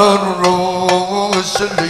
الرسل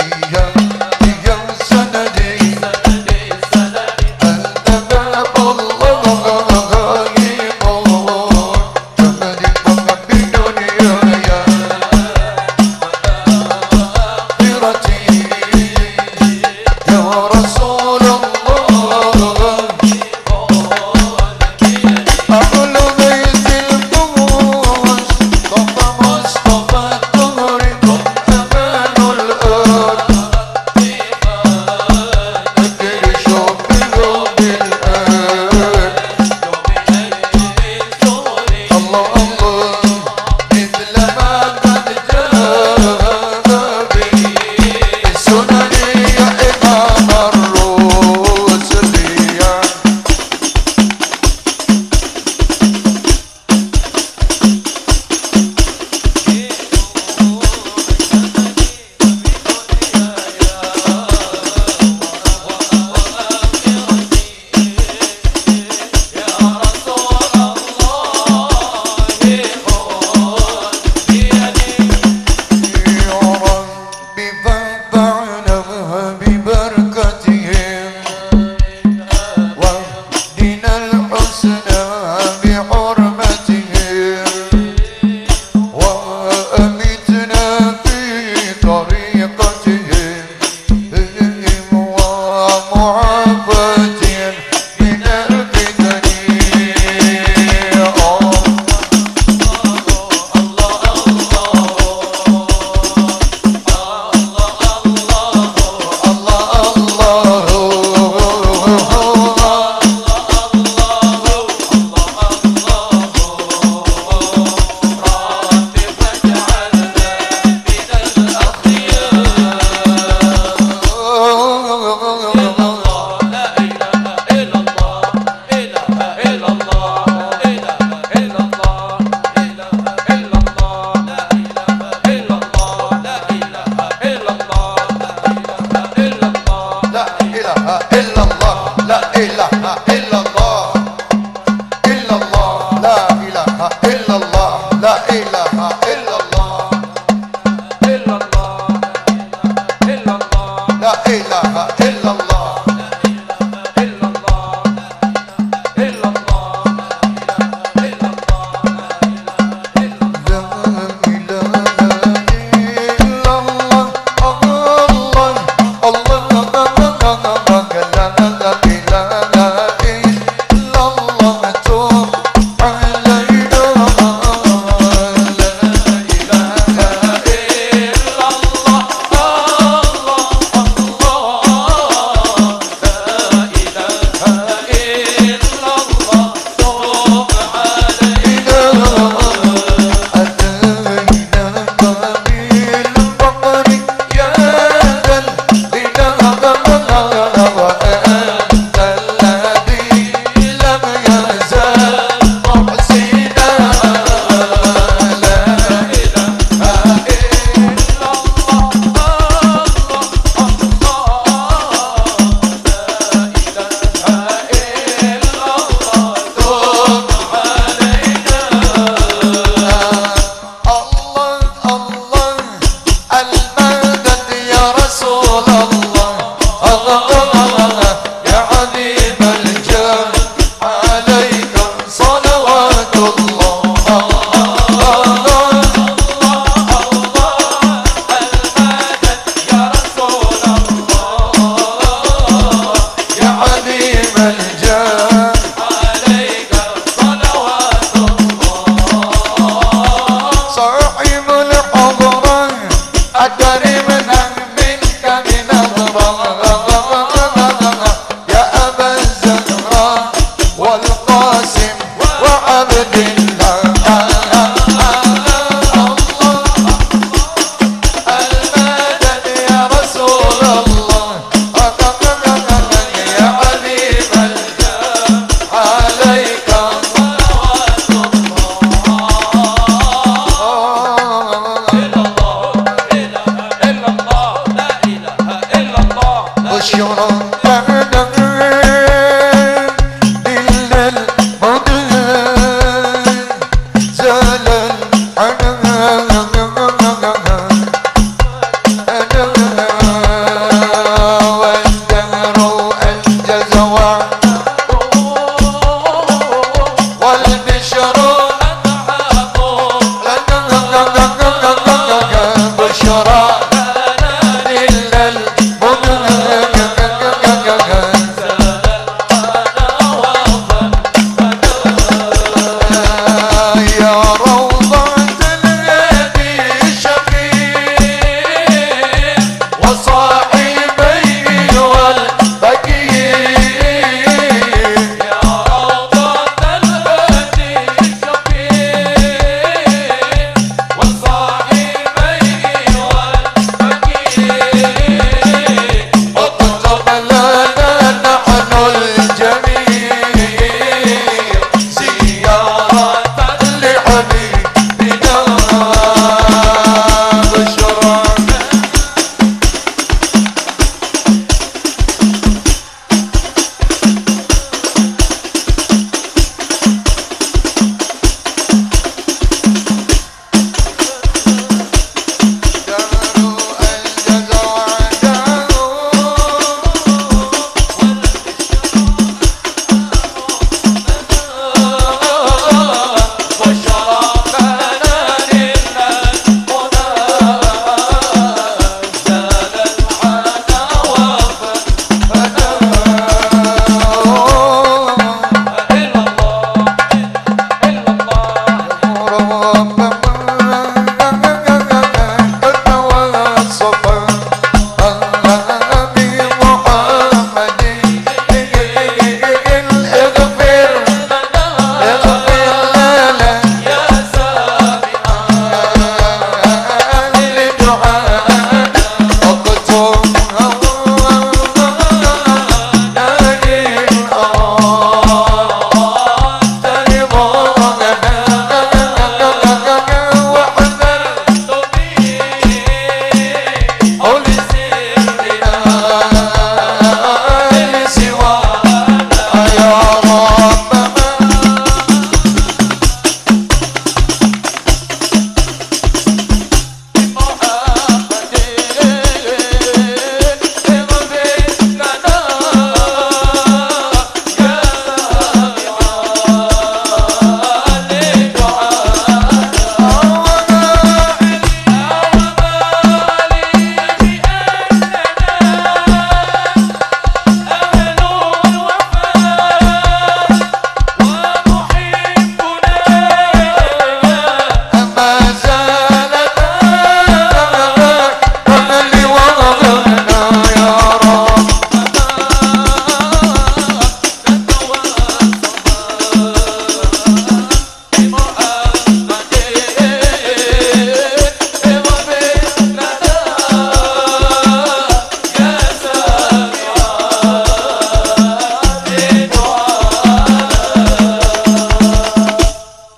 交